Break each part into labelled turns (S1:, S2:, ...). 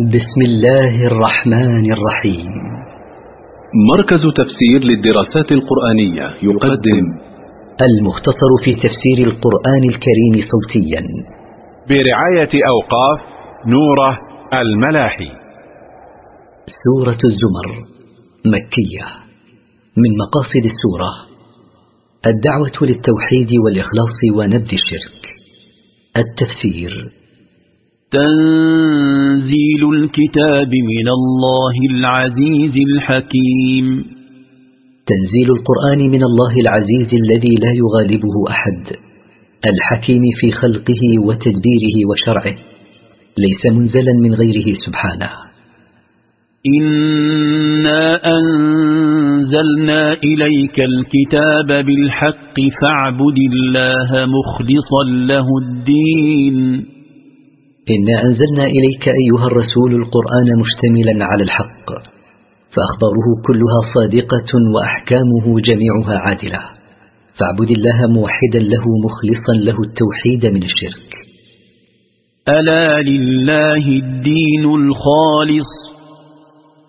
S1: بسم الله الرحمن الرحيم.
S2: مركز تفسير للدراسات القرآنية يقدم
S1: المختصر في تفسير القرآن الكريم صوتيا.
S3: برعاية أوقاف نوره الملاحي.
S1: سورة الزمر مكية. من مقاصد السورة الدعوة للتوحيد والإخلاص ونبذ الشرك. التفسير
S4: تنزيل الكتاب من الله العزيز الحكيم.
S1: تنزيل القرآن من الله العزيز الذي لا يغالبه أحد. الحكيم في خلقه وتدبيره وشرعه. ليس منزلا من غيره سبحانه.
S4: إنا أنزلنا إليك الكتاب بالحق فاعبد الله مخلصا له الدين.
S1: إنا أنزلنا إليك أيها الرسول القرآن مشتملا على الحق فأخباره كلها صادقة وأحكامه جميعها عادلة فاعبد الله موحدا له مخلصا له التوحيد من الشرك
S4: ألا لله الدين الخالص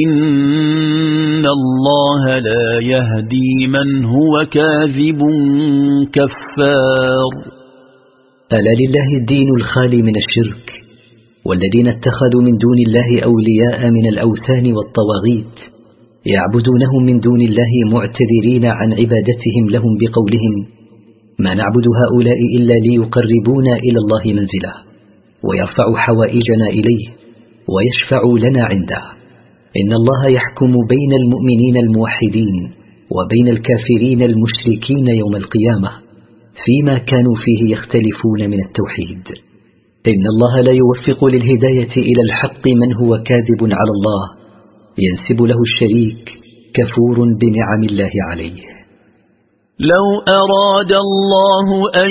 S4: إن الله لا يهدي من هو كاذب كفار
S1: ألا لله الدين الخالي من الشرك والذين اتخذوا من دون الله أولياء من الأوثان والطواغيت يعبدونهم من دون الله معتذرين عن عبادتهم لهم بقولهم ما نعبد هؤلاء إلا ليقربونا إلى الله منزله ويرفع حوائجنا إليه ويشفع لنا عنده إن الله يحكم بين المؤمنين الموحدين وبين الكافرين المشركين يوم القيامة فيما كانوا فيه يختلفون من التوحيد. إن الله لا يوفق للهداية إلى الحق من هو كاذب على الله ينسب له الشريك كفور بنعم الله عليه.
S4: لو أراد الله أن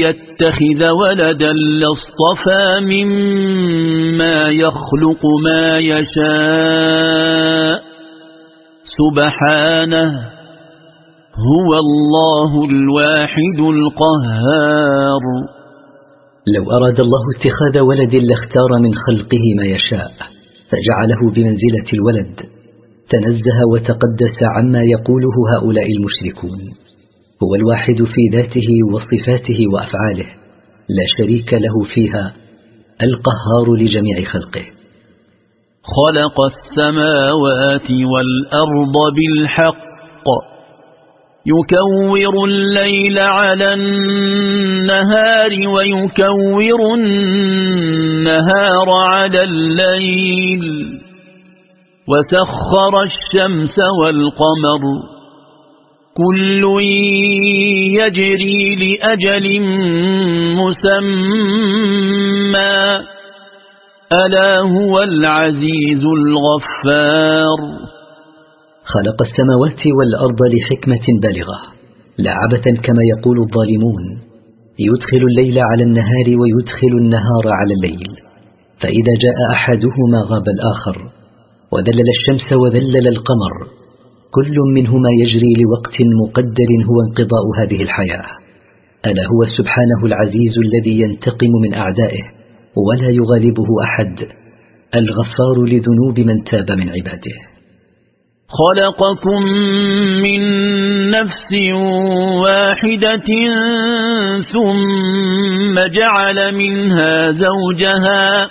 S4: يتخذ ولدا لاصطفى مما يخلق ما يشاء. سبحانه هو الله الواحد القهار.
S1: لو أراد الله اتخاذ ولد لاختار من خلقه ما يشاء فجعله بمنزلة الولد. تنزه وتقدس عما يقوله هؤلاء المشركون. هو الواحد في ذاته وصفاته وأفعاله لا شريك له فيها القهار لجميع خلقه.
S4: خلق السماوات والأرض بالحق. يكور الليل على النهار ويكور النهار على الليل. وسخر الشمس والقمر. كل يجري لأجل مسمى. ألا هو العزيز الغفار.
S1: خلق السماوات والأرض لحكمة بالغة لا عبثا كما يقول الظالمون. يدخل الليل على النهار ويدخل النهار على الليل. فإذا جاء أحدهما غاب الآخر وذلل الشمس وذلل القمر. كل منهما يجري لوقت مقدر هو انقضاء هذه الحياة. ألا هو سبحانه العزيز الذي ينتقم من أعدائه ولا يغالبه أحد. الغفار لذنوب من تاب من عباده.
S4: خلقكم من نفس واحدة ثم جعل منها زوجها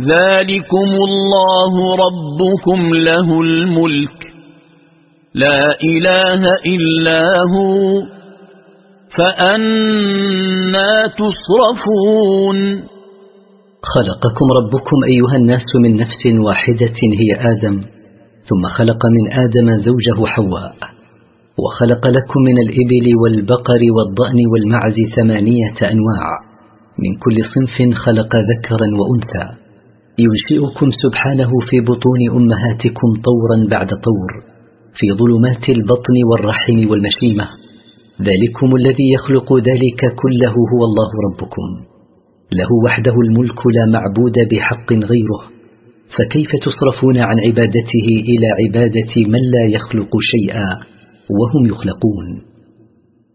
S4: ذلكم الله ربكم له الملك لا إله إلا هو فأنا تصرفون
S1: خلقكم ربكم أيها الناس من نفس واحدة هي آدم ثم خلق من آدم زوجه حواء وخلق لكم من الإبل والبقر والضأن والمعز ثمانية أنواع من كل صنف خلق ذكرا وأنثى ينشئكم سبحانه في بطون أمهاتكم طورا بعد طور في ظلمات البطن والرحم والمشيمة. ذلكم الذي يخلق ذلك كله هو الله ربكم. له وحده الملك لا معبود بحق غيره. فكيف تصرفون عن عبادته إلى عبادة من لا يخلق شيئا وهم يخلقون؟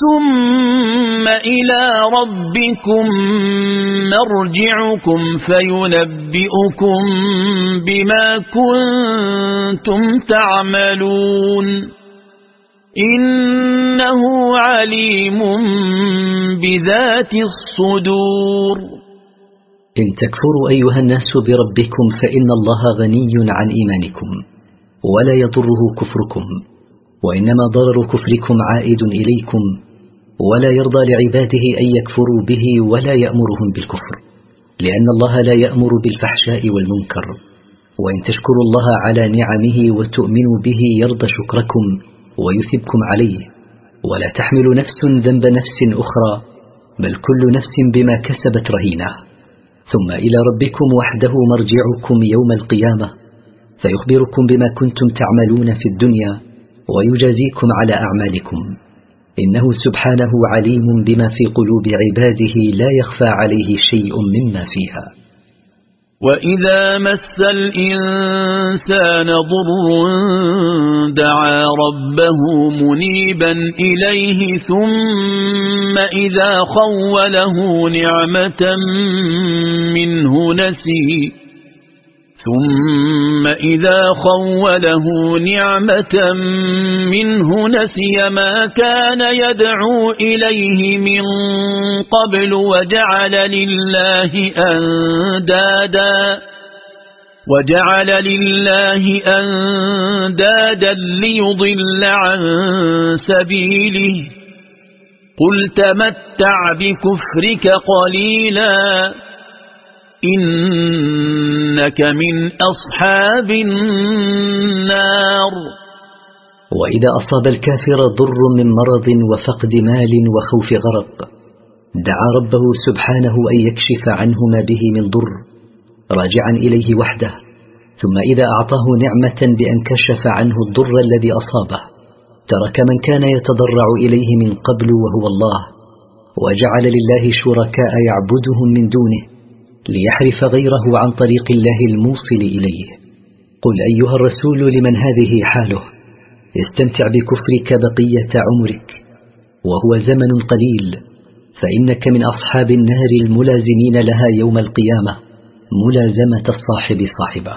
S4: ثم إلى ربكم مرجعكم فينبئكم بما كنتم تعملون. إنه عليم بذات الصدور.
S1: إن تكفروا أيها الناس بربكم فإن الله غني عن إيمانكم ولا يضره كفركم وإنما ضرر كفركم عائد إليكم ولا يرضى لعباده أن يكفروا به ولا يأمرهم بالكفر لأن الله لا يأمر بالفحشاء والمنكر وإن تشكروا الله على نعمه وتؤمنوا به يرضى شكركم ويثبكم عليه. ولا تحمل نفس ذنب نفس أخرى بل كل نفس بما كسبت رهينة. ثم إلى ربكم وحده مرجعكم يوم القيامة فيخبركم بما كنتم تعملون في الدنيا ويجازيكم على أعمالكم. إنه سبحانه عليم بما في قلوب عباده لا يخفى عليه شيء مما فيها.
S4: وإذا مس الإنسان ضر دعا ربه منيبا إليه ثم إذا خوله نعمة منه نسيه ثم إذا خوله نعمة منه نسي ما كان يدعو إليه من قبل وجعل لله أندادا وجعل لله أندادا ليضل عن سبيله قل تمتع بكفرك قليلاً إنك من أصحاب النار.
S1: وإذا أصاب الكافر ضر من مرض وفقد مال وخوف غرق دعا ربه سبحانه أن يكشف عنه ما به من ضر راجعا إليه وحده ثم إذا أعطاه نعمة بأن كشف عنه الضر الذي أصابه ترك من كان يتضرع إليه من قبل وهو الله وجعل لله شركاء يعبدهم من دونه ليحرف غيره عن طريق الله الموصل إليه. قل أيها الرسول لمن هذه حاله؟ استمتع بكفرك بقية عمرك. وهو زمن قليل. فإنك من أصحاب النار الملازمين لها يوم القيامة. ملازمة الصاحب صاحبه.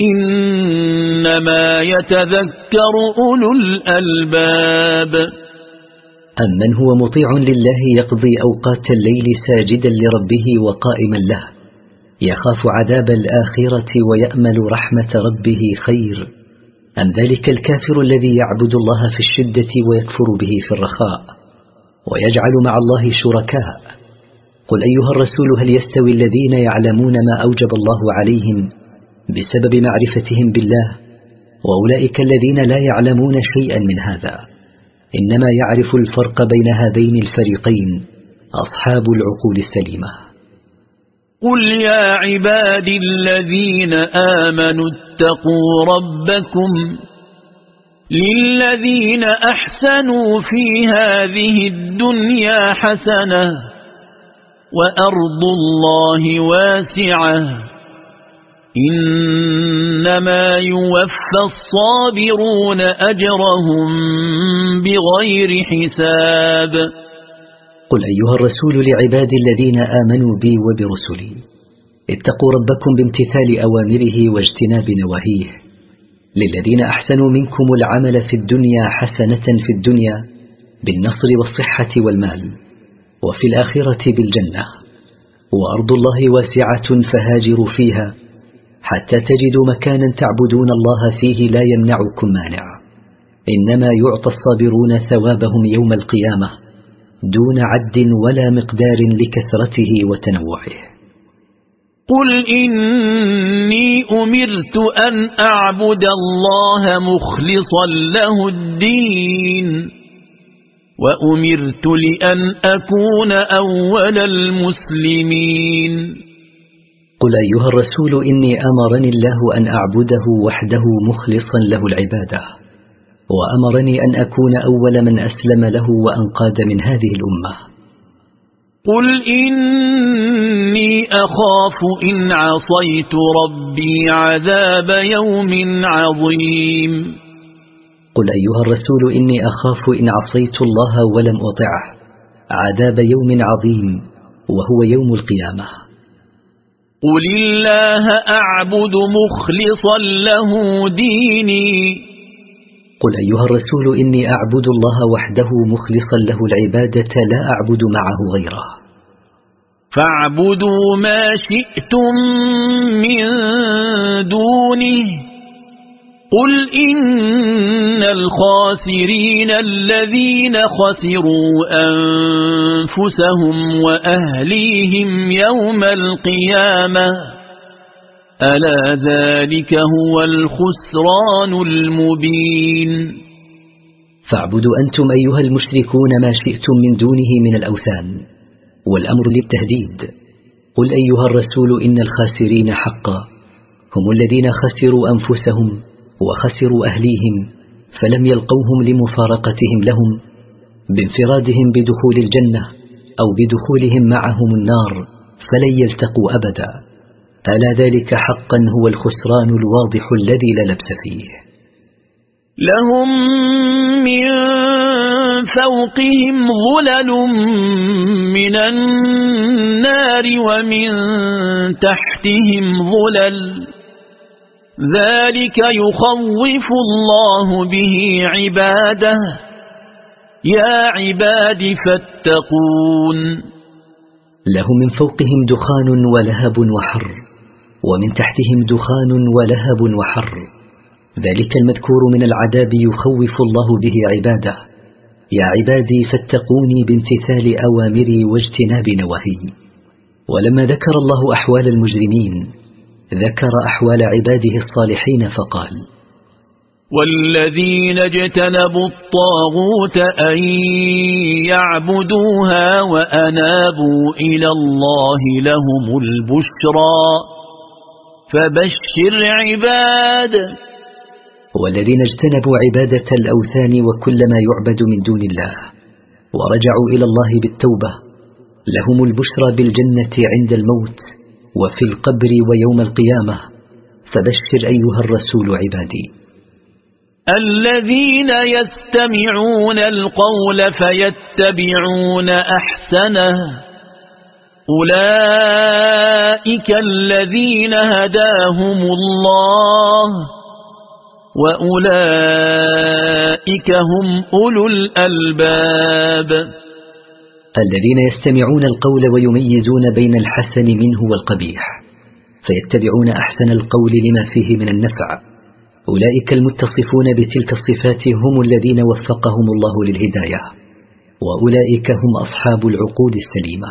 S4: إنما يتذكر أولو الألباب.
S1: أمن هو مطيع لله يقضي أوقات الليل ساجدا لربه وقائما له. يخاف عذاب الآخرة ويأمل رحمة ربه خير. أم ذلك الكافر الذي يعبد الله في الشدة ويكفر به في الرخاء؟ ويجعل مع الله شركاء. قل أيها الرسول هل يستوي الذين يعلمون ما أوجب الله عليهم؟ بسبب معرفتهم بالله وأولئك الذين لا يعلمون شيئا من هذا. إنما يعرف الفرق بين هذين الفريقين أصحاب العقول السليمة.
S4: قل يا عبادي الذين آمنوا اتقوا ربكم للذين أحسنوا في هذه الدنيا حسنة وأرض الله واسعة إنما يوفى الصابرون أجرهم بغير حساب.
S1: قل أيها الرسول لعباد الذين آمنوا بي وبرسلي اتقوا ربكم بامتثال أوامره واجتناب نواهيه للذين أحسنوا منكم العمل في الدنيا حسنة في الدنيا بالنصر والصحة والمال وفي الآخرة بالجنة وأرض الله واسعة فهاجروا فيها حتى تجدوا مكانا تعبدون الله فيه لا يمنعكم مانع إنما يعطى الصابرون ثوابهم يوم القيامة دون عد ولا مقدار لكثرته وتنوعه.
S4: قل إني أمرت أن أعبد الله مخلصا له الدين وأمرت لأن أكون أول المسلمين.
S1: قل أيها الرسول إني أمرني الله أن أعبده وحده مخلصا له العبادة وأمرني أن أكون أول من أسلم له وأنقاد من هذه الأمة.
S4: قل إني أخاف إن عصيت ربي عذاب يوم عظيم.
S1: قل أيها الرسول إني أخاف إن عصيت الله ولم أطعه عذاب يوم عظيم وهو يوم القيامة.
S4: قل الله أعبد مخلصا له ديني.
S1: قل أيها الرسول إني أعبد الله وحده مخلصا له العبادة لا أعبد معه غيره.
S4: فاعبدوا ما شئتم من دونه. قل إن الخاسرين الذين خسروا أنفسهم وأهليهم يوم القيامة ألا ذلك هو الخسران المبين
S1: فاعبدوا أنتم أيها المشركون ما شئتم من دونه من الأوثان والأمر للتهديد. قل أيها الرسول إن الخاسرين حقا هم الذين خسروا أنفسهم وخسروا أهليهم فلم يلقوهم لمفارقتهم لهم بانفرادهم بدخول الجنة أو بدخولهم معهم النار فلن يلتقوا أبدا. ألا ذلك حقا هو الخسران الواضح الذي لا لبس فيه.
S4: لهم من فوقهم ظلل من النار ومن تحتهم ظلل. ذلك يخوف الله به عباده. يا عباد فاتقون.
S1: لهم من فوقهم دخان ولهب وحر ومن تحتهم دخان ولهب وحر. ذلك المذكور من العذاب يخوف الله به عباده. يا عبادي فاتقوني بامتثال أوامري واجتناب نواهي. ولما ذكر الله أحوال المجرمين ذكر أحوال عباده الصالحين فقال
S4: والذين اجتنبوا الطاغوت أن يعبدوها وأنابوا إلى الله لهم البشرى فبشر عباد
S1: والذين اجتنبوا عبادة الأوثان وكل ما يعبد من دون الله ورجعوا إلى الله بالتوبة لهم البشرى بالجنة عند الموت وفي القبر ويوم القيامة فبشر أيها الرسول عبادي.
S4: الذين يستمعون القول فيتبعون أحسنه. أولئك الذين هداهم الله وأولئك هم أولو الألباب.
S1: الذين يستمعون القول ويميزون بين الحسن منه والقبيح فيتبعون أحسن القول لما فيه من النفع. أولئك المتصفون بتلك الصفات هم الذين وفقهم الله للهداية وأولئك هم أصحاب العقول السليمة.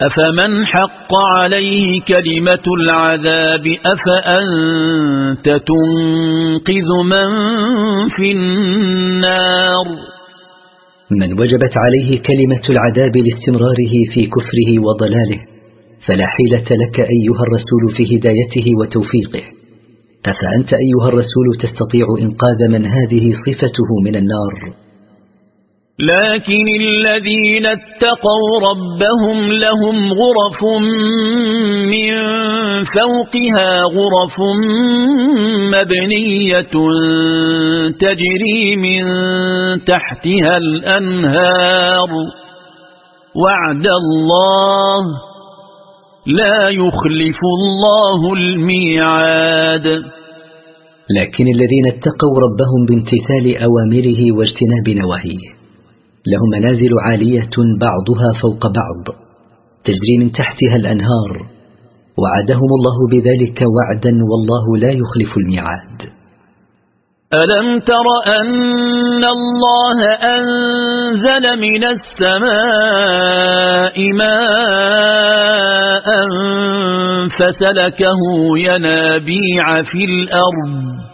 S4: أفمن حق عليه كلمة العذاب أفأنت تنقذ من في النار؟
S1: من وجبت عليه كلمة العذاب لاستمراره في كفره وضلاله فلا حيلة لك أيها الرسول في هدايته وتوفيقه. أفأنت أيها الرسول تستطيع إنقاذ من هذه صفته من النار؟
S4: لكن الذين اتقوا ربهم لهم غرف من فوقها غرف مبنية تجري من تحتها الأنهار. وعد الله لا يخلف الله الميعاد.
S1: لكن الذين اتقوا ربهم بامتثال أوامره واجتناب نواهيه. لهم منازل عالية بعضها فوق بعض تجري من تحتها الأنهار وعدهم الله بذلك وعدا والله لا يخلف الميعاد.
S4: ألم تر أن الله أنزل من السماء ماء فسلكه ينابيع في الأرض؟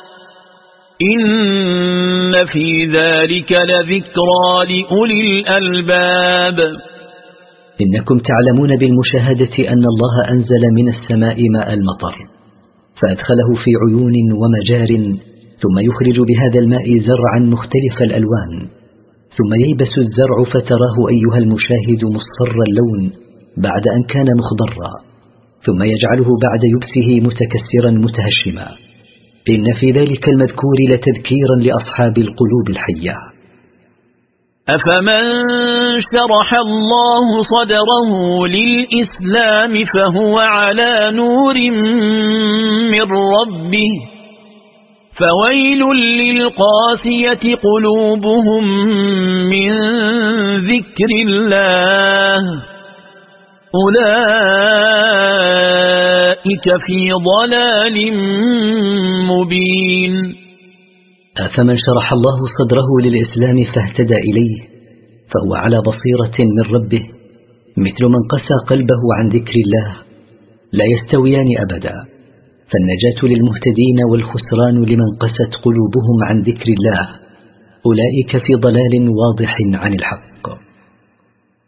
S4: إن في ذلك لذكرى لأولي الألباب.
S1: إنكم تعلمون بالمشاهدة أن الله أنزل من السماء ماء المطر فأدخله في عيون ومجار ثم يخرج بهذا الماء زرعا مختلف الألوان ثم ييبس الزرع فتراه أيها المشاهد مصفر اللون بعد أن كان مخضرا ثم يجعله بعد يبسه متكسرا متهشما. إن في ذلك المذكور لتذكيرا لأصحاب القلوب الحية.
S4: أفمن شرح الله صدره للإسلام فهو على نور من ربه فويل للقاسية قلوبهم من ذكر الله. أولئك في ضلال مبين.
S1: أفمن شرح الله صدره للإسلام فاهتدى إليه فهو على بصيرة من ربه مثل من قسى قلبه عن ذكر الله لا يستويان أبدا. فالنجاة للمهتدين والخسران لمن قست قلوبهم عن ذكر الله أولئك في ضلال واضح عن الحق.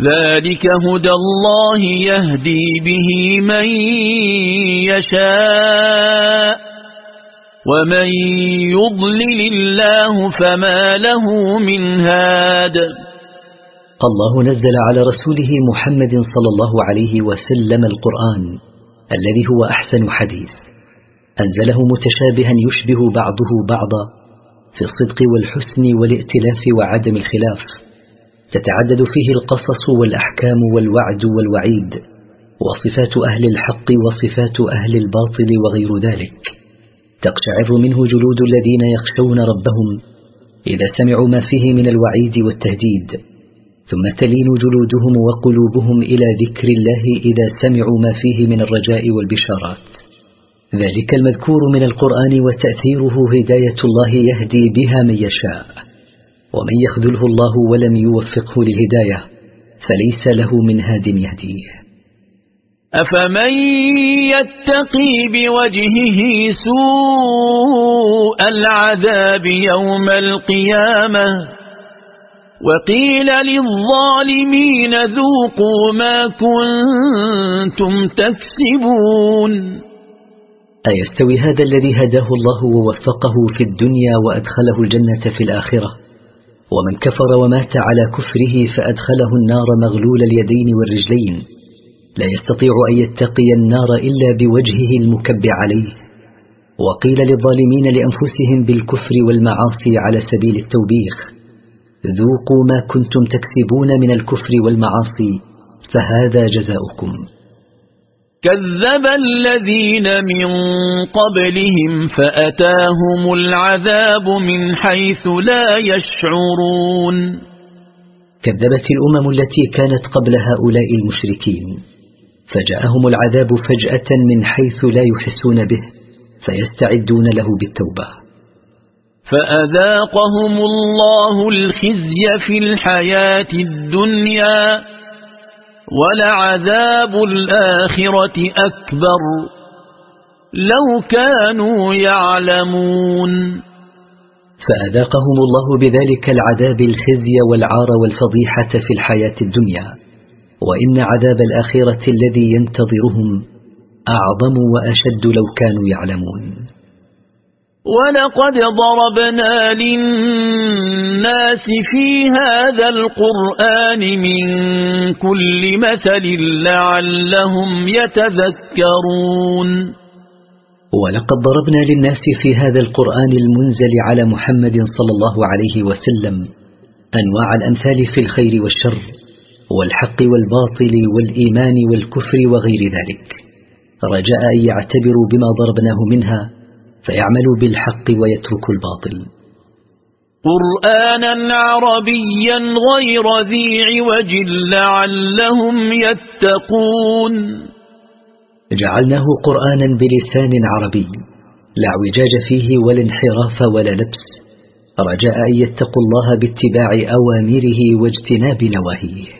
S4: ذلك هدى الله يهدي به من يشاء ومن يضلل الله فما له من هاد.
S1: الله نزل على رسوله محمد صلى الله عليه وسلم القرآن الذي هو أحسن حديث. أنزله متشابها يشبه بعضه بعضا في الصدق والحسن والائتلاف وعدم الخلاف. تتعدد فيه القصص والأحكام والوعد والوعيد وصفات أهل الحق وصفات أهل الباطل وغير ذلك. تقشعر منه جلود الذين يخشون ربهم إذا سمعوا ما فيه من الوعيد والتهديد ثم تلين جلودهم وقلوبهم إلى ذكر الله إذا سمعوا ما فيه من الرجاء والبشارات. ذلك المذكور من القرآن وتأثيره هداية الله يهدي بها من يشاء. ومن يخذله الله ولم يوفقه للهداية فليس له من هاد يهديه.
S4: أفمن يتقي بوجهه سوء العذاب يوم القيامة وقيل للظالمين ذوقوا ما كنتم تكسبون.
S1: أيستوي هذا الذي هداه الله ووفقه في الدنيا وأدخله الجنة في الآخرة؟ ومن كفر ومات على كفره فأدخله النار مغلول اليدين والرجلين. لا يستطيع أن يتقي النار إلا بوجهه المكب عليه. وقيل للظالمين لأنفسهم بالكفر والمعاصي على سبيل التوبيخ. ذوقوا ما كنتم تكسبون من الكفر والمعاصي فهذا جزاؤكم.
S4: كذب الذين من قبلهم فأتاهم العذاب من حيث لا يشعرون.
S1: كذبت الأمم التي كانت قبل هؤلاء المشركين فجاءهم العذاب فجأة من حيث لا يحسون به فيستعدون له بالتوبة.
S4: فأذاقهم الله الخزي في الحياة الدنيا. ولعذاب الآخرة أكبر لو كانوا يعلمون.
S1: فأذاقهم الله بذلك العذاب الخزي والعار والفضيحة في الحياة الدنيا وإن عذاب الآخرة الذي ينتظرهم أعظم وأشد لو كانوا يعلمون.
S4: ولقد ضربنا للناس في هذا القرآن من كل مثل لعلهم يتذكرون.
S1: ولقد ضربنا للناس في هذا القرآن المنزل على محمد صلى الله عليه وسلم أنواع الأمثال في الخير والشر والحق والباطل والإيمان والكفر وغير ذلك. رجاء أن يعتبروا بما ضربناه منها فيعملوا بالحق ويتركوا الباطل.
S4: قرآنا عربيا غير ذي عوج لعلهم يتقون.
S1: جعلناه قرآنا بلسان عربي لا اعوجاج فيه ولا انحراف ولا لبس رجاء أن يتقوا الله باتباع أوامره واجتناب نواهيه.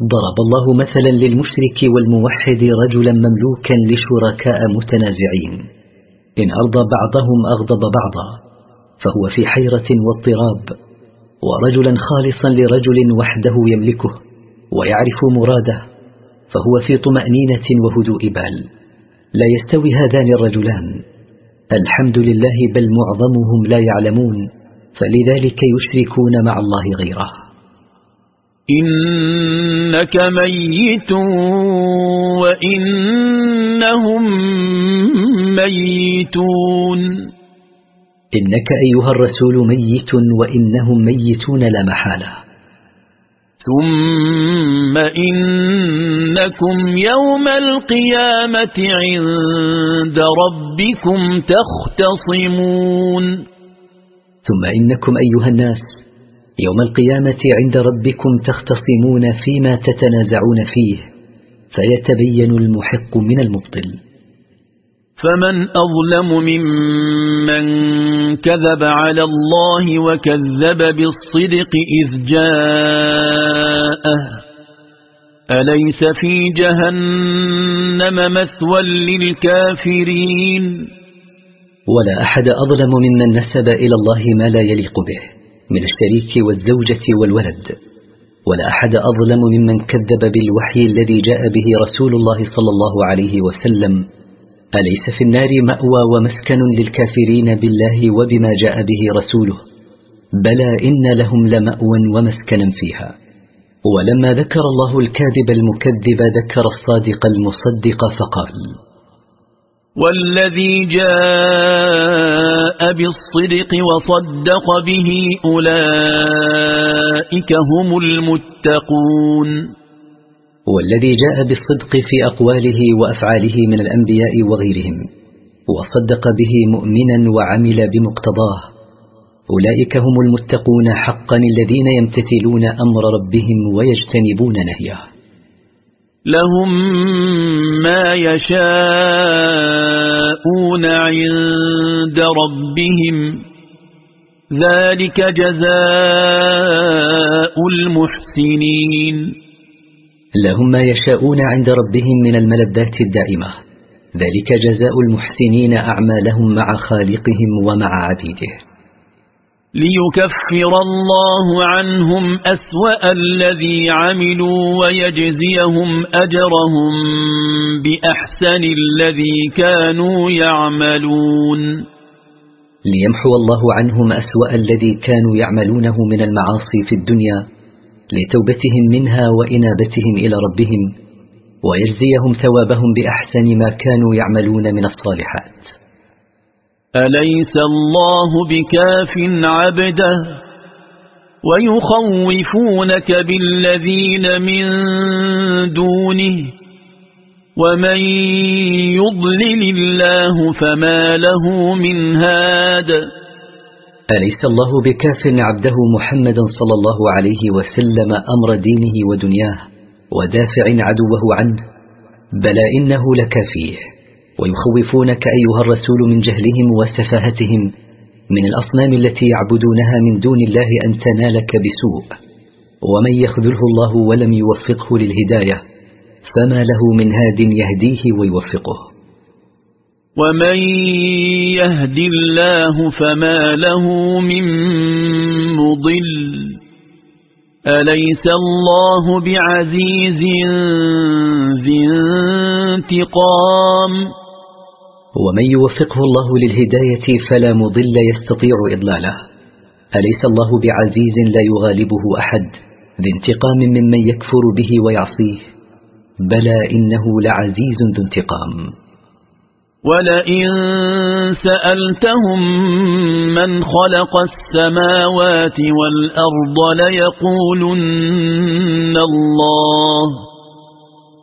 S1: ضرب الله مثلا للمشرك والموحد رجلا مملوكا لشركاء متنازعين. إن أرضى بعضهم أغضب بعضا فهو في حيرة واضطراب ورجلا خالصا لرجل وحده يملكه ويعرف مراده فهو في طمأنينة وهدوء بال. لا يستوي هذان الرجلان. الحمد لله بل معظمهم لا يعلمون فلذلك يشركون مع الله غيره.
S4: إنك ميت وإنهم ميتون
S1: إنك أيها الرسول ميت وإنهم ميتون لا محالة.
S4: ثم إنكم يوم القيامة عند ربكم تختصمون
S1: ثم إنكم أيها الناس يوم القيامة عند ربكم تختصمون فيما تتنازعون فيه فيتبين المحق من المبطل.
S4: فمن أظلم ممن كذب على الله وكذب بالصدق إذ جاءه. أليس في جهنم مثوى للكافرين؟
S1: ولا أحد أظلم ممن نسب إلى الله ما لا يليق به. من الشريك والزوجة والولد ولا أحد أظلم ممن كذب بالوحي الذي جاء به رسول الله صلى الله عليه وسلم. أليس في النار مأوى ومسكن للكافرين بالله وبما جاء به رسوله؟ بلى إن لهم لمأوى ومسكنا فيها. ولما ذكر الله الكاذب المكذب ذكر الصادق المصدق فقال
S4: والذي جاء بالصدق وصدق به أولئك هم المتقون.
S1: والذي جاء بالصدق في أقواله وأفعاله من الأنبياء وغيرهم وصدق به مؤمنا وعمل بمقتضاه. أولئك هم المتقون حقا الذين يمتثلون أمر ربهم ويجتنبون نهيه.
S4: لهم ما يشاءون عند ربهم. ذلك جزاء المحسنين.
S1: لهم ما يشاءون عند ربهم من الملذات الدائمة. ذلك جزاء المحسنين أعمالهم مع خالقهم ومع عبيده.
S4: ليكفر الله عنهم أسوأ الذي عملوا ويجزيهم أجرهم بأحسن الذي كانوا يعملون.
S1: ليمحو الله عنهم أسوأ الذي كانوا يعملونه من المعاصي في الدنيا لتوبتهم منها وإنابتهم إلى ربهم ويجزيهم ثوابهم بأحسن ما كانوا يعملون من الصالحات.
S4: أليس الله بكاف عبده ويخوفونك بالذين من دونه ومن يضلل الله فما له من هاد
S1: أليس الله بكاف عبده محمدا صلى الله عليه وسلم أمر دينه ودنياه ودافع عدوه عنه؟ بلى إنه لكافيه. ويخوفونك أيها الرسول من جهلهم وسفاهتهم من الأصنام التي يعبدونها من دون الله أن تنالك بسوء. ومن يخذله الله ولم يوفقه للهداية فما له من هاد يهديه ويوفقه.
S4: ومن يهد الله فما له من مضل. أليس الله بعزيز ذي انتقام؟
S1: ومن يوفقه الله للهداية فلا مضل يستطيع إضلاله. أليس الله بعزيز لا يغالبه أحد ذي انتقام ممن يكفر به ويعصيه؟ بلى إنه لعزيز ذو انتقام.
S4: ولئن سألتهم من خلق السماوات والأرض ليقولن الله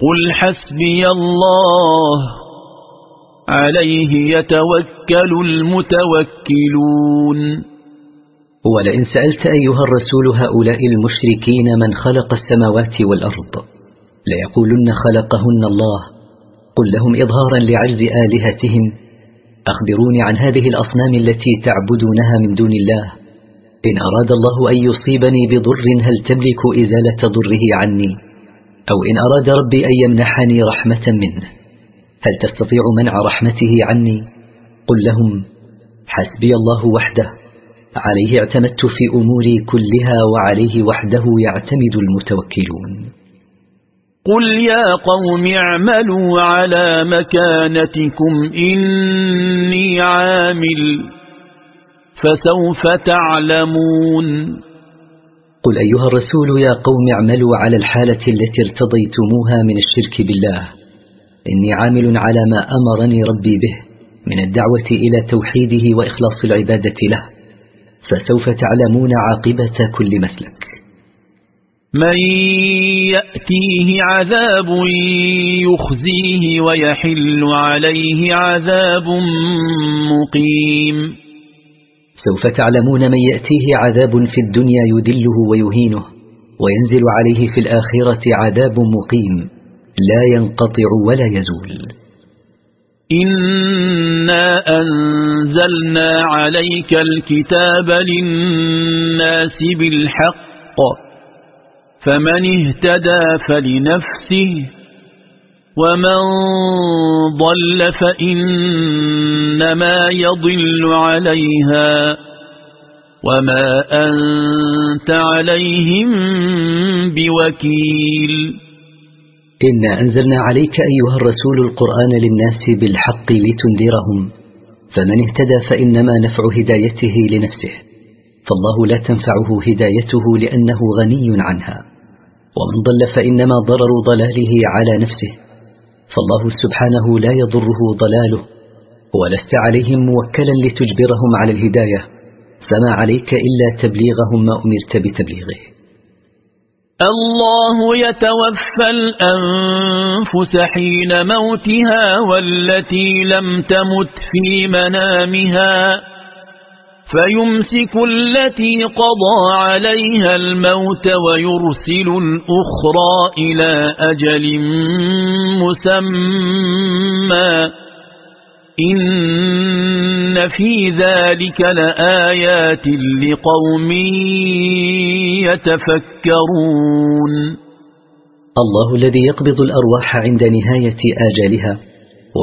S4: قل حسبي الله عليه يتوكل المتوكلون.
S1: ولئن سألت أيها الرسول هؤلاء المشركين من خلق السماوات والأرض ليقولن خلقهن الله قل لهم إظهارا لعجز آلهتهم أخبروني عن هذه الأصنام التي تعبدونها من دون الله إن أراد الله أن يصيبني بضر هل تملك إزالة ضره عني؟ أو إن أراد ربي أن يمنحني رحمة منه هل تستطيع منع رحمته عني؟ قل لهم حسبي الله وحده عليه اعتمدت في أموري كلها وعليه وحده يعتمد المتوكلون.
S4: قل يا قوم اعملوا على مكانتكم إني عامل فسوف تعلمون.
S1: قل أيها الرسول يا قوم اعملوا على الحالة التي ارتضيتموها من الشرك بالله. إني عامل على ما أمرني ربي به من الدعوة إلى توحيده وإخلاص العبادة له. فسوف تعلمون عاقبة كل مسلك.
S4: من يأتيه عذاب يخزيه ويحل عليه عذاب مقيم.
S1: سوف تعلمون من يأتيه عذاب في الدنيا يدله ويهينه وينزل عليه في الآخرة عذاب مقيم لا ينقطع ولا يزول.
S4: إنا أنزلنا عليك الكتاب للناس بالحق فمن اهتدى فلنفسه ومن ضل فإنما يضل عليها وما أنت عليهم بوكيل
S1: إنا أنزلنا عليك أيها الرسول القرآن للناس بالحق لتنذرهم فمن اهتدى فإنما نفع هدايته لنفسه فالله لا تنفعه هدايته لأنه غني عنها ومن ضل فإنما ضرر ضلاله على نفسه فالله سبحانه لا يضره ضلاله. ولست عليهم موكلا لتجبرهم على الهداية. فما عليك إلا تبليغهم ما أمرت بتبليغه.
S4: الله يتوفى الأنفس حين موتها والتي لم تمت في منامها. فيمسك التي قضى عليها الموت ويرسل الأخرى إلى أجل مسمى. إن في ذلك لآيات لقوم يتفكرون.
S1: الله الذي يقبض الأرواح عند نهاية آجالها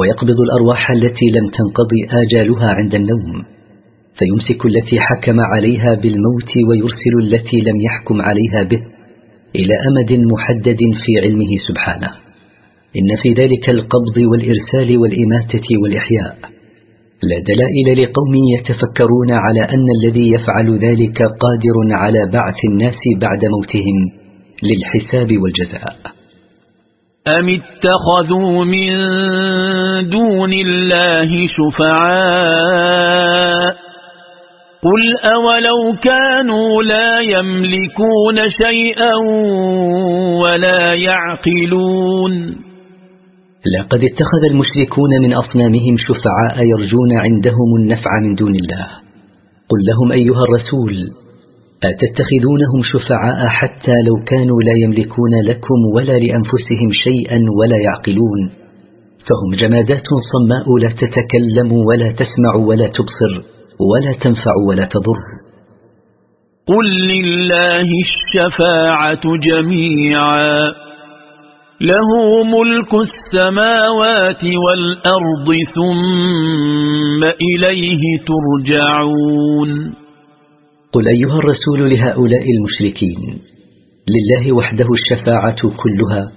S1: ويقبض الأرواح التي لم تنقضي آجالها عند النوم. فيمسك التي حكم عليها بالموت ويرسل التي لم يحكم عليها به إلى أمد محدد في علمه سبحانه. إن في ذلك القبض والإرسال والإماتة والإحياء. لا دلائل لقوم يتفكرون على أن الذي يفعل ذلك قادر على بعث الناس بعد موتهم للحساب والجزاء.
S4: أم اتخذوا من دون الله شفعاء؟ قل أولو كانوا لا يملكون شيئا ولا يعقلون
S1: لقد اتخذ المشركون من أصنامهم شفعاء يرجون عندهم النفع من دون الله. قل لهم أيها الرسول أتتخذونهم شفعاء حتى لو كانوا لا يملكون لكم ولا لأنفسهم شيئا ولا يعقلون. فهم جمادات صماء لا تتكلم ولا تسمع ولا تبصر. ولا تنفع ولا تضر.
S4: قل لله الشفاعة جميعا له ملك السماوات والأرض ثم إليه ترجعون.
S1: قل أيها الرسول لهؤلاء المشركين لله وحده الشفاعة كلها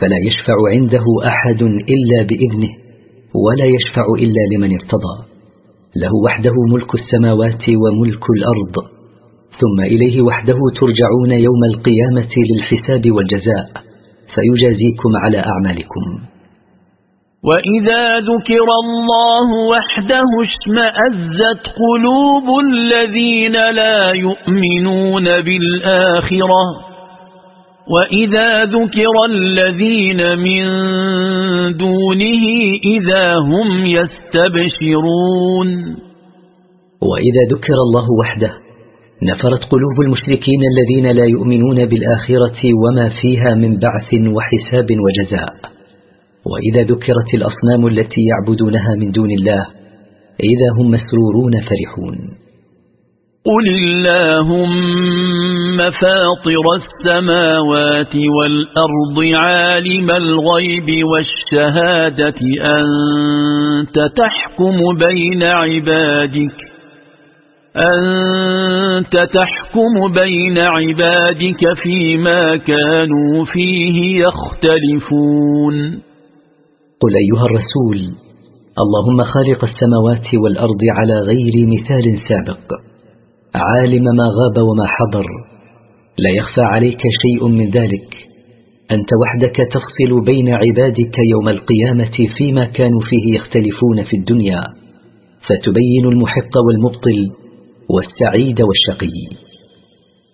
S1: فلا يشفع عنده أحد إلا بإذنه ولا يشفع إلا لمن ارتضى. له وحده ملك السماوات وملك الأرض. ثم إليه وحده ترجعون يوم القيامة للحساب والجزاء. فيجازيكم على أعمالكم.
S4: وإذا ذكر الله وحده اشمأزت قلوب الذين لا يؤمنون بالآخرة. وإذا ذكر الذين من دونه إذا هم يستبشرون
S1: وإذا ذكر الله وحده نفرت قلوب المشركين الذين لا يؤمنون بالآخرة وما فيها من بعث وحساب وجزاء. وإذا ذكرت الأصنام التي يعبدونها من دون الله إذا هم مسرورون فرحون.
S4: قل اللهم فاطر السماوات والأرض عالم الغيب والشهادة أنت تحكم بين عبادك أنت تحكم بين عبادك فيما كانوا فيه يختلفون
S1: قل أيها الرسول اللهم خالق السماوات والأرض على غير مثال سابق عالم ما غاب وما حضر. لا يخفى عليك شيء من ذلك. أنت وحدك تفصل بين عبادك يوم القيامة فيما كانوا فيه يختلفون في الدنيا. فتبين المحق والمبطل والسعيد والشقي.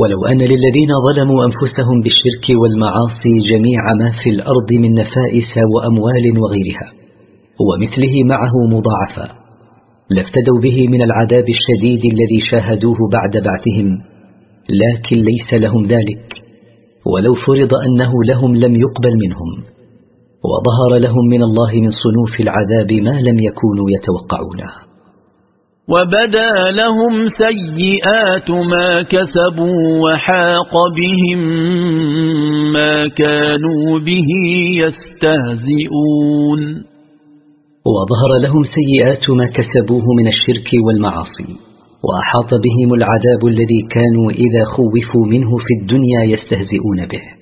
S1: ولو أن للذين ظلموا أنفسهم بالشرك والمعاصي جميع ما في الأرض من نفائس وأموال وغيرها ومثله معه مضاعفا لافتدوا به من العذاب الشديد الذي شاهدوه بعد بعثهم لكن ليس لهم ذلك ولو فرض أنه لهم لم يقبل منهم وظهر لهم من الله من صنوف العذاب ما لم يكونوا يتوقعونه.
S4: وبدا لهم سيئات ما كسبوا وحاق بهم ما كانوا به يستهزئون.
S1: وظهر لهم سيئات ما كسبوه من الشرك والمعاصي وأحاط بهم العذاب الذي كانوا إذا خوفوا منه في الدنيا يستهزئون به.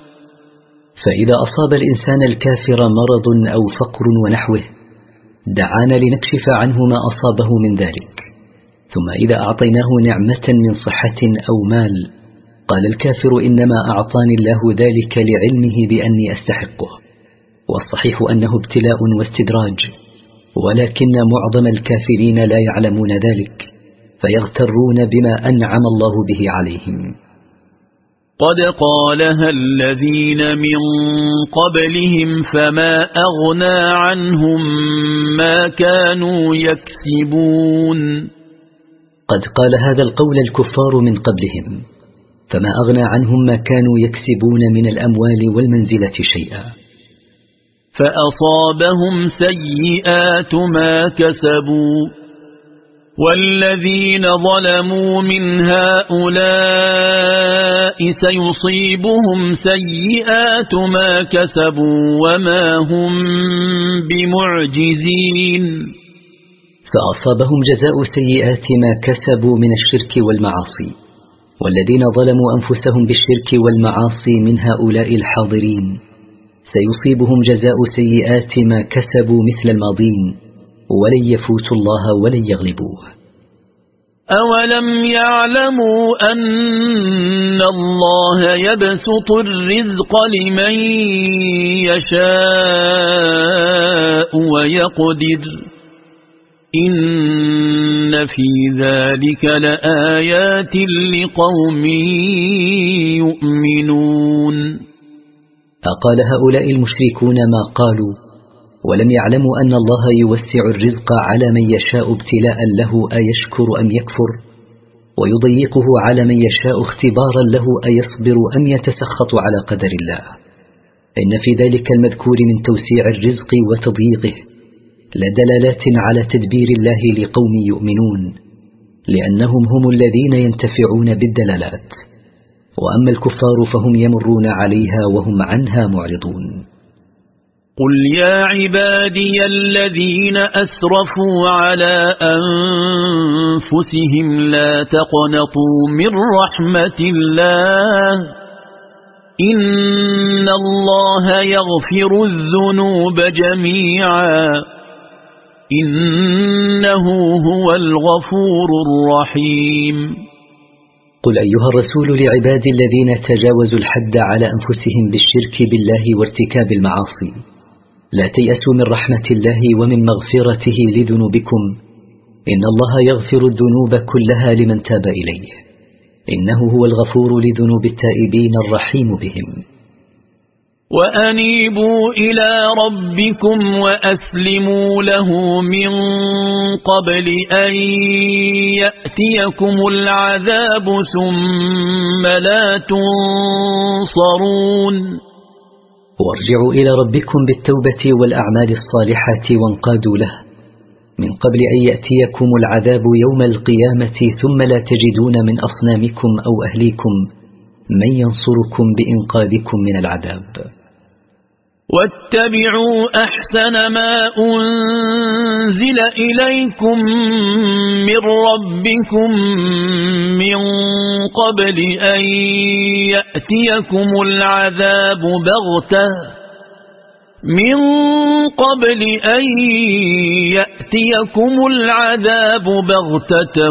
S1: فإذا أصاب الإنسان الكافر مرض أو فقر ونحوه دعانا لنكشف عنه ما أصابه من ذلك. ثم إذا أعطيناه نعمة من صحة أو مال قال الكافر إنما أعطاني الله ذلك لعلمه بأني أستحقه. والصحيح أنه ابتلاء واستدراج ولكن معظم الكافرين لا يعلمون ذلك فيغترون بما أنعم الله به عليهم.
S4: قد قالها الذين من قبلهم فما أغنى عنهم ما كانوا يكسبون.
S1: قد قال هذا القول الكفار من قبلهم فما أغنى عنهم ما كانوا يكسبون من الأموال والمنزلة شيئا.
S4: فأصابهم سيئات ما كسبوا. والذين ظلموا من هؤلاء سيصيبهم سيئات ما كسبوا وما هم بمعجزين.
S1: فأصابهم جزاء سيئات ما كسبوا من الشرك والمعاصي والذين ظلموا أنفسهم بالشرك والمعاصي من هؤلاء الحاضرين. سيصيبهم جزاء سيئات ما كسبوا مثل الماضين ولن يفوتوا الله ولن يغلبوه.
S4: أولم يعلموا أن الله يبسط الرزق لمن يشاء ويقدر إن في ذلك لآيات لقوم يؤمنون.
S1: أقال هؤلاء المشركون ما قالوا؟ ولم يعلموا أن الله يوسع الرزق على من يشاء ابتلاء له أيشكر أم يكفر؟ ويضيقه على من يشاء اختبارا له أيصبر أم يتسخط على قدر الله؟ إن في ذلك المذكور من توسيع الرزق وتضييقه لدلالات على تدبير الله لقوم يؤمنون لأنهم هم الذين ينتفعون بالدلالات وأما الكفار فهم يمرون عليها وهم عنها معرضون.
S4: قل يا عبادي الذين أسرفوا على أنفسهم لا تقنطوا من رحمة الله إن الله يغفر الذنوب جميعا إنه هو الغفور الرحيم
S1: قل أيها الرسول لعباد الذين تجاوزوا الحد على أنفسهم بالشرك بالله وارتكاب المعاصي لا تيأسوا من رحمة الله ومن مغفرته لذنوبكم. إن الله يغفر الذنوب كلها لمن تاب إليه. إنه هو الغفور لذنوب التائبين الرحيم بهم.
S4: وأنيبوا إلى ربكم وأسلموا له من قبل أن يأتيكم العذاب ثم لا تنصرون.
S1: وارجعوا إلى ربكم بالتوبة والأعمال الصالحة وانقادوا له. من قبل أن يأتيكم العذاب يوم القيامة ثم لا تجدون من أصنامكم أو أهليكم من ينصركم بإنقاذكم من العذاب.
S4: واتبعوا أحسن ما أنزل إليكم من ربكم من قبل أن يأتيكم العذاب بغتة من قبل أن يأتيكم العذاب بغتة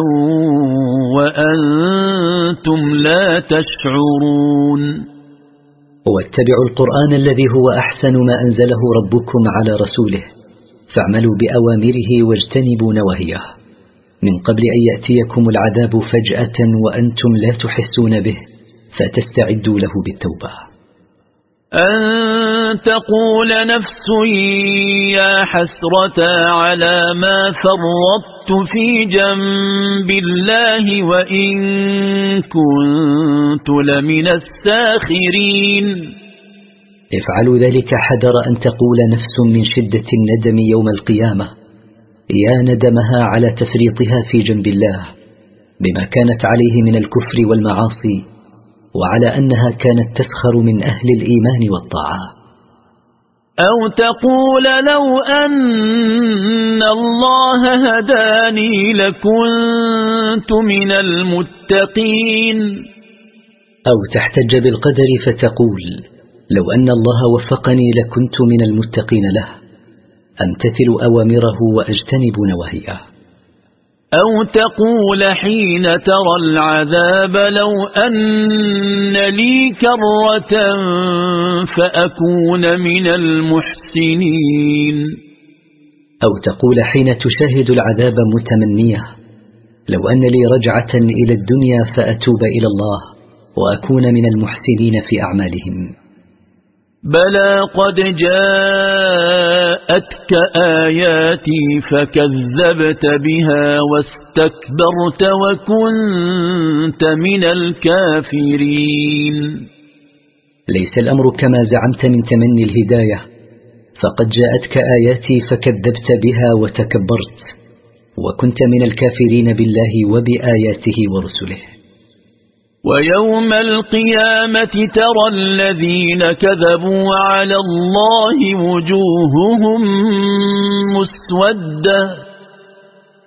S4: وأنتم لا تشعرون
S1: واتبعوا القرآن الذي هو أحسن ما أنزله ربكم على رسوله فاعملوا بأوامره واجتنبوا نواهيه. من قبل أن يأتيكم العذاب فجأة وأنتم لا تحسون به فتستعدوا له بالتوبة.
S4: أن تقول نفس يا حسرة على ما فرطت في جنب الله وإن كنت لمن الساخرين.
S1: افعلوا ذلك حذر أن تقول نفس من شدة الندم يوم القيامة. يا ندمها على تفريطها في جنب الله بما كانت عليه من الكفر والمعاصي وعلى أنها كانت تسخر من أهل الإيمان والطاعة.
S4: أو تقول لو أن الله هداني لكنت من المتقين
S1: أو تحتج بالقدر فتقول لو أن الله وفقني لكنت من المتقين له أمتثل أوامره وأجتنب نواهيه
S4: أو تقول حين ترى العذاب لو أن لي كرة فأكون من المحسنين
S1: أو تقول حين تشاهد العذاب متمنية لو أن لي رجعة إلى الدنيا فأتوب إلى الله وأكون من المحسنين في أعمالهم
S4: بلى قد جاءتك آياتي فكذبت بها واستكبرت وكنت من الكافرين
S1: ليس الأمر كما زعمت من تمني الهداية فقد جاءتك آياتي فكذبت بها وتكبرت وكنت من الكافرين بالله وبآياته ورسله.
S4: ويوم القيامة ترى الذين كذبوا على الله وجوههم مسودة.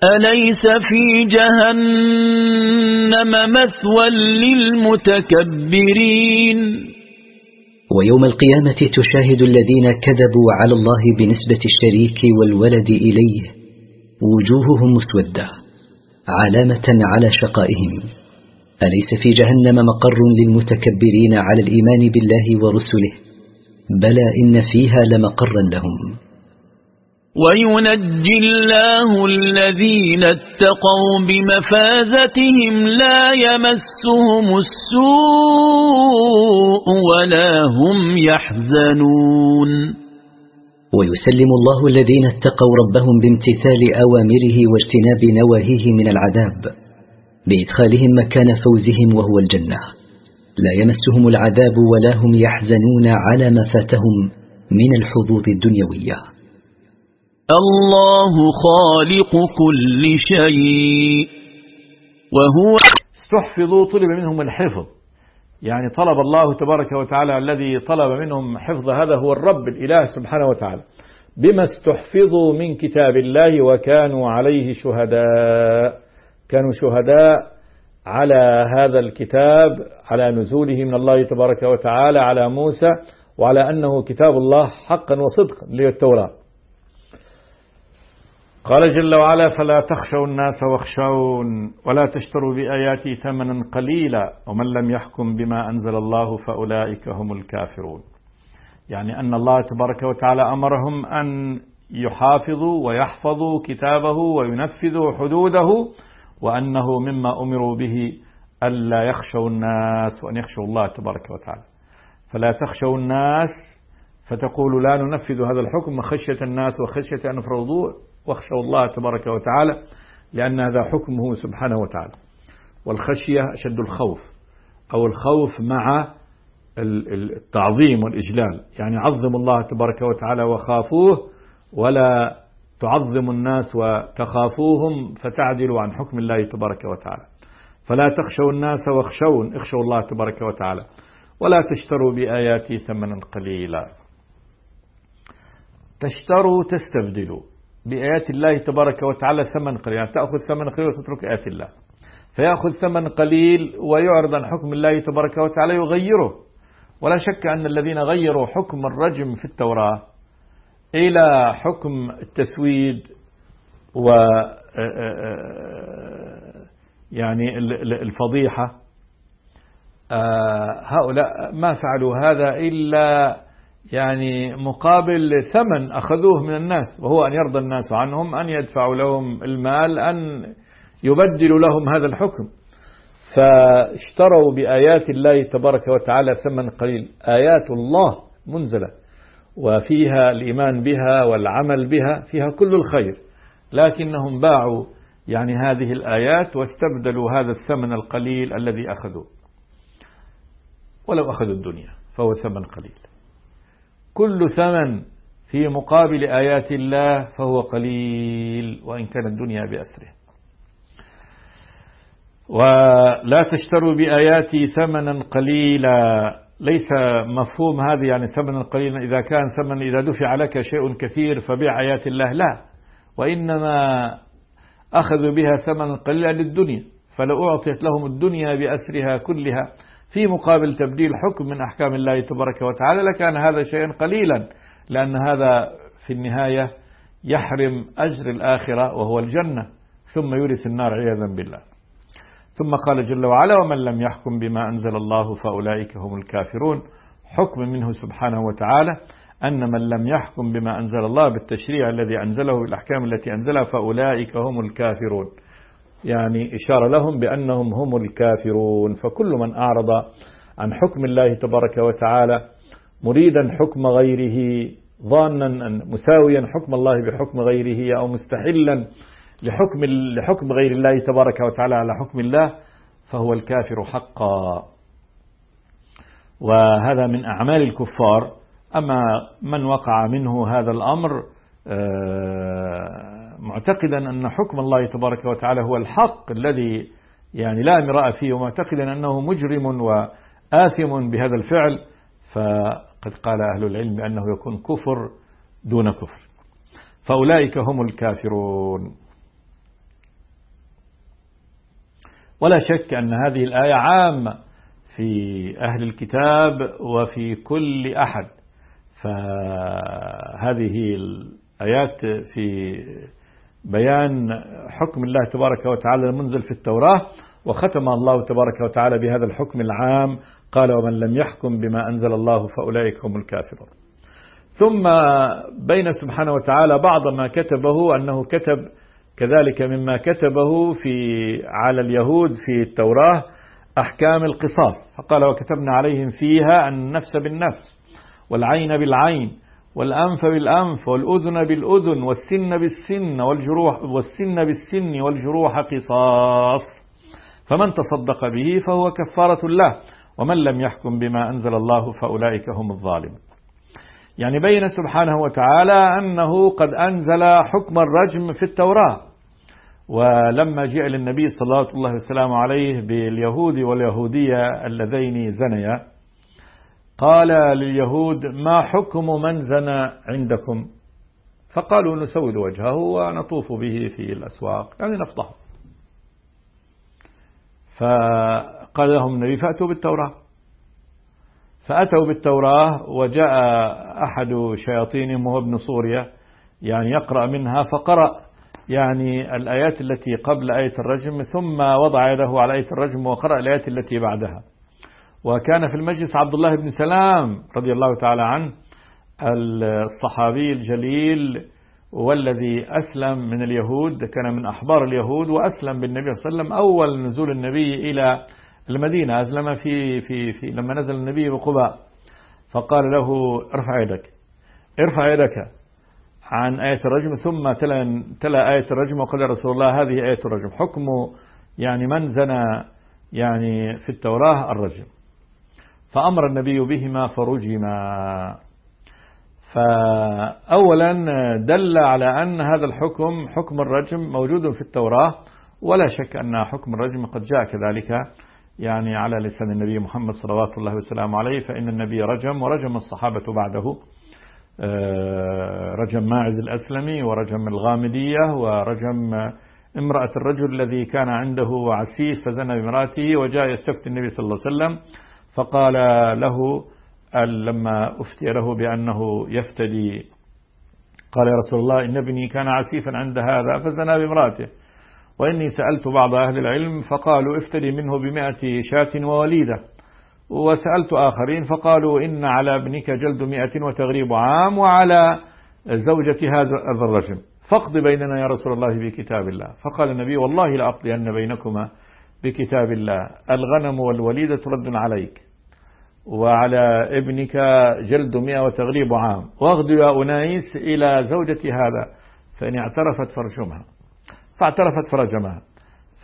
S4: أليس في جهنم مثوى للمتكبرين؟
S1: ويوم القيامة تشاهد الذين كذبوا على الله بنسبة الشريك والولد إليه وجوههم مسودة علامة على شقائهم. أليس في جهنم مقر للمتكبرين على الإيمان بالله ورسله؟ بلى إن فيها لمقرا لهم.
S4: وينجي الله الذين اتقوا بمفازتهم لا يمسهم السوء ولا هم يحزنون.
S1: ويسلم الله الذين اتقوا ربهم بامتثال أوامره واجتناب نواهيه من العذاب. بإدخالهم مكان فوزهم وهو الجنة. لا يمسهم العذاب ولا هم يحزنون على ما فاتهم من الحظوظ الدنيوية.
S4: الله خالق كل شيء وهو
S5: استحفظوا طلب منهم الحفظ. يعني طلب الله تبارك وتعالى الذي طلب منهم حفظ هذا هو الرب الإله سبحانه وتعالى. بما استحفظوا من كتاب الله وكانوا عليه شهداء. كانوا شهداء على هذا الكتاب على نزوله من الله تبارك وتعالى على موسى وعلى أنه كتاب الله حقا وصدقا للتوراة قال جل وعلا فلا تخشوا الناس واخشون ولا تشتروا بآياتي ثمنا قليلا ومن لم يحكم بما أنزل الله فأولئك هم الكافرون. يعني أن الله تبارك وتعالى أمرهم أن يحافظوا ويحفظوا كتابه وينفذوا حدوده وأنه مما أمروا به ألا يخشوا الناس وأن يخشوا الله تبارك وتعالى. فلا تخشوا الناس فتقولوا لا ننفذ هذا الحكم خشية الناس وخشية أن يفرضوه واخشوا الله تبارك وتعالى لأن هذا حكمه سبحانه وتعالى. والخشية أشد الخوف أو الخوف مع التعظيم والإجلال. يعني عظموا الله تبارك وتعالى وخافوه ولا تعظم الناس وتخافوهم فتعدلوا عن حكم الله تبارك وتعالى. فلا تخشوا الناس واخشون اخشوا الله تبارك وتعالى. ولا تشتروا بآياتي ثمنا قليلا. تشتروا تستبدلوا بآيات الله تبارك وتعالى ثمن قليل. يعني تأخذ ثمن قليل وتترك آيات الله. فيأخذ ثمن قليل ويعرض عن حكم الله تبارك وتعالى يغيره. ولا شك أن الذين غيروا حكم الرجم في التوراة إلى حكم التسويد و يعني الفضيحة. هؤلاء ما فعلوا هذا إلا يعني مقابل ثمن أخذوه من الناس وهو أن يرضى الناس عنهم أن يدفعوا لهم المال أن يبدلوا لهم هذا الحكم. فاشتروا بآيات الله تبارك وتعالى ثمن قليل. آيات الله منزلة. وفيها الإيمان بها والعمل بها فيها كل الخير. لكنهم باعوا يعني هذه الآيات واستبدلوا هذا الثمن القليل الذي أخذوه. ولو أخذوا الدنيا فهو ثمن قليل. كل ثمن في مقابل آيات الله فهو قليل وإن كان الدنيا بأسره. ولا تشتروا بآياتي ثمنا قليلا. ليس مفهوم هذا يعني ثمنا قليلا إذا كان ثمن إذا دفع لك شيء كثير فبيع آيات الله لا. وإنما أخذوا بها ثمنا قليلا للدنيا فلو أعطيت لهم الدنيا بأسرها كلها في مقابل تبديل حكم من أحكام الله تبارك وتعالى لكان هذا شيئا قليلا لأن هذا في النهاية يحرم أجر الآخرة وهو الجنة ثم يورث النار عياذا بالله. ثم قال جل وعلا ومن لم يحكم بما أنزل الله فأولئك هم الكافرون. حكم منه سبحانه وتعالى أن من لم يحكم بما أنزل الله بالتشريع الذي أنزله بالأحكام التي أنزلها فأولئك هم الكافرون. يعني إشارة لهم بأنهم هم الكافرون. فكل من أعرض عن حكم الله تبارك وتعالى مريدا حكم غيره ظانا مساويا حكم الله بحكم غيره أو مستحلا لحكم لحكم غير الله تبارك وتعالى على حكم الله فهو الكافر حقا. وهذا من أعمال الكفار. أما من وقع منه هذا الأمر آه، معتقدا أن حكم الله تبارك وتعالى هو الحق الذي يعني لا مراء فيه ومعتقدا أنه مجرم وآثم بهذا الفعل فقد قال أهل العلم بأنه يكون كفر دون كفر. فأولئك هم الكافرون. ولا شك أن هذه الآية عامة في أهل الكتاب وفي كل أحد. فهذه الآيات في بيان حكم الله تبارك وتعالى المنزل في التوراة وختم الله تبارك وتعالى بهذا الحكم العام قال ومن لم يحكم بما أنزل الله فأولئك هم الكافرون. ثم بين سبحانه وتعالى بعض ما كتبه أنه كتب كذلك مما كتبه في على اليهود في التوراة أحكام القصاص. فقال وكتبنا عليهم فيها النفس بالنفس والعين بالعين والأنف بالأنف والأذن بالأذن والسن بالسن والجروح والسن بالسن والجروح قصاص. فمن تصدق به فهو كفارة له ومن لم يحكم بما أنزل الله فأولئك هم الظالمون. يعني بين سبحانه وتعالى أنه قد أنزل حكم الرجم في التوراة. ولما جاء للنبي صلى الله عليه عليه باليهود واليهودية اللذين زنيا قال لليهود ما حكم من زنى عندكم؟ فقالوا نسود وجهه ونطوف به في الأسواق يعني نفضحه. فقال لهم النبي فأتوا بالتوراة. فأتوا بالتوراة وجاء أحد شياطينهم وهو ابن سوريا يعني يقرأ منها فقرأ يعني الآيات التي قبل آية الرجم ثم وضع يده على آية الرجم وقرأ الآيات التي بعدها. وكان في المجلس عبد الله بن سلام رضي الله تعالى عنه الصحابي الجليل والذي أسلم من اليهود كان من أحبار اليهود وأسلم بالنبي صلى الله عليه وسلم أول نزول النبي إلى المدينة أسلم في, في, في لما نزل النبي بقباء فقال له ارفع يدك. ارفع يدك عن آية الرجم ثم تلا, تلا آية الرجم وقال رسول الله هذه آية الرجم. حكم يعني من زنى يعني في التوراة الرجم. فأمر النبي بهما فرجما. فأولا دل على أن هذا الحكم حكم الرجم موجود في التوراة ولا شك أن حكم الرجم قد جاء كذلك. يعني على لسان النبي محمد صلوات الله وسلامه عليه فإن النبي رجم ورجم الصحابة بعده. آه، رجم ماعز الأسلمي ورجم الغامدية ورجم امرأة الرجل الذي كان عنده عسيف فزنى بامرأته وجاء يستفتي النبي صلى الله عليه وسلم فقال له لما أفتي له بأنه يفتدي قال يا رسول الله إن ابني كان عسيفا عند هذا فزنى بامرأته وإني سألت بعض أهل العلم فقالوا افتدي منه بمائة شاة ووليدة. وسألت آخرين فقالوا إن على ابنك جلد مئة وتغريب عام وعلى زوجة هذا الرجم فاقض بيننا يا رسول الله بكتاب الله. فقال النبي والله لأقضين بينكما بكتاب الله. الغنم والوليدة رد عليك. وعلى ابنك جلد مئة وتغريب عام. واغد يا أنايس إلى زوجة هذا. فإن اعترفت فرجمها فاعترفت فرجمها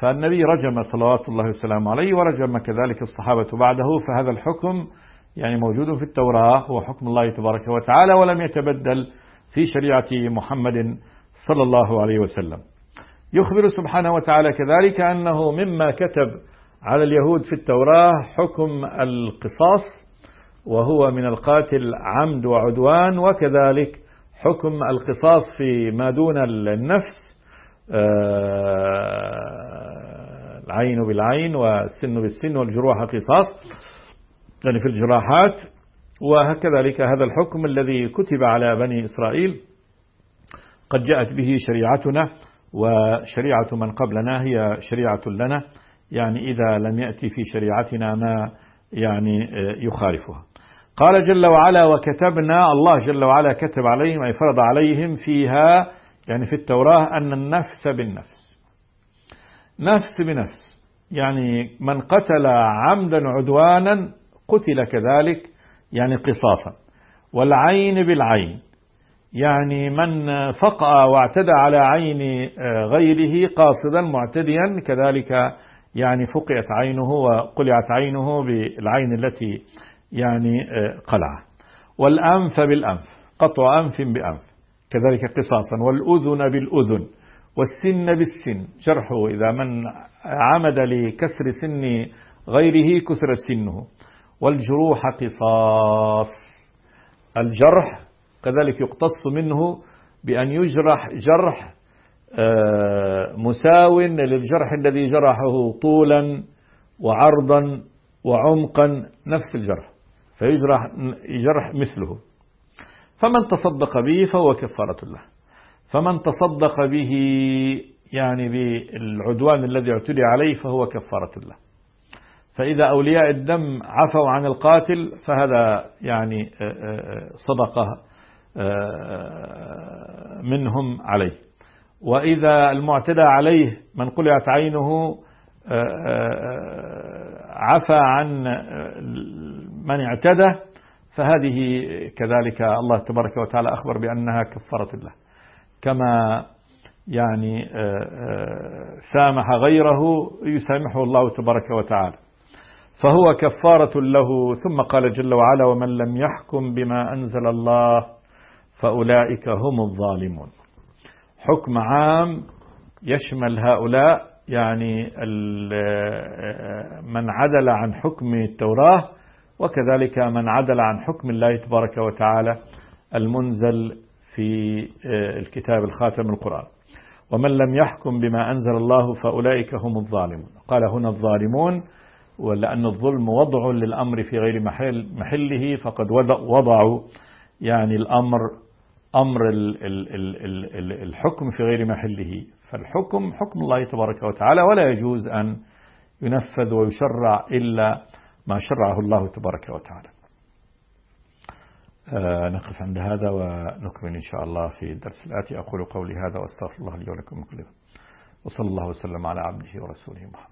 S5: فالنبي رجم صلوات الله وسلامه عليه ورجم كذلك الصحابة بعده فهذا الحكم يعني موجود في التوراة هو حكم الله تبارك وتعالى ولم يتبدل في شريعة محمد صلى الله عليه وسلم. يخبر سبحانه وتعالى كذلك أنه مما كتب على اليهود في التوراة حكم القصاص وهو من القاتل عمد وعدوان وكذلك حكم القصاص في ما دون النفس العين بالعين والسن بالسن والجروح قصاص. يعني في الجراحات وكذلك هذا الحكم الذي كتب على بني إسرائيل. قد جاءت به شريعتنا وشريعة من قبلنا هي شريعة لنا. يعني إذا لم يأتي في شريعتنا ما يعني آه، يخالفها. قال جل وعلا وكتبنا الله جل وعلا كتب عليهم أي فرض عليهم فيها يعني في التوراة أن النفس بالنفس. نفس بنفس. يعني من قتل عمدا عدوانا قتل كذلك يعني قصاصا. والعين بالعين. يعني من فقأ واعتدى على عين آه، غيره قاصدا معتديا كذلك يعني فقئت عينه وقلعت عينه بالعين التي يعني آه، قلعه. والأنف بالأنف قطع أنف بأنف. كذلك قصاصا. والأذن بالأذن والسن بالسن. جرحه إذا من عمد لكسر سن غيره كسر سنه. والجروح قصاص. الجرح كذلك يقتص منه بأن يجرح جرح آه، مساو للجرح الذي جرحه طولا وعرضا وعمقا نفس الجرح. فيجرح جرح مثله. فمن تصدق به فهو كفارة له. فمن تصدق به يعني بالعدوان الذي اعتدي عليه فهو كفارة له. فإذا أولياء الدم عفوا عن القاتل فهذا يعني آه، آه، صدقة منهم عليه. وإذا المعتدى عليه من قلعت عينه عفى عن من اعتدى فهذه كذلك الله تبارك وتعالى أخبر بأنها كفارة الله كما يعني سامح غيره يسامحه الله تبارك وتعالى. فهو كفارة له. ثم قال جل وعلا ومن لم يحكم بما أنزل الله فأولئك هم الظالمون. حكم عام يشمل هؤلاء يعني من عدل عن حكم التوراة وكذلك من عدل عن حكم الله تبارك وتعالى المنزل في الكتاب الخاتم القرآن. ومن لم يحكم بما أنزل الله فأولئك هم الظالمون. قال هنا الظالمون ولأن الظلم وضع للأمر في غير محل محله فقد وضعوا يعني الأمر أمر الحكم في غير محله. فالحكم حكم الله تبارك وتعالى ولا يجوز أن ينفذ ويشرع إلا ما شرعه الله تبارك وتعالى. آه نقف عند هذا ونكمل إن شاء الله في الدرس الآتي. أقول قولي هذا وأستغفر الله لي ولكم من كل وصلى الله وسلم على عبده ورسوله محمد.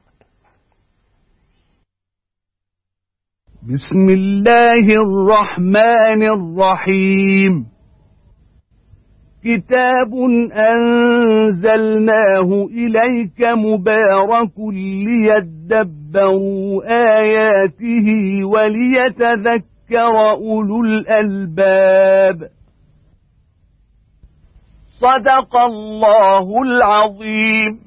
S6: بسم الله الرحمن الرحيم. كتاب أنزلناه إليك مبارك ليدبروا آياته وليتذكر أولو الألباب. صدق الله العظيم.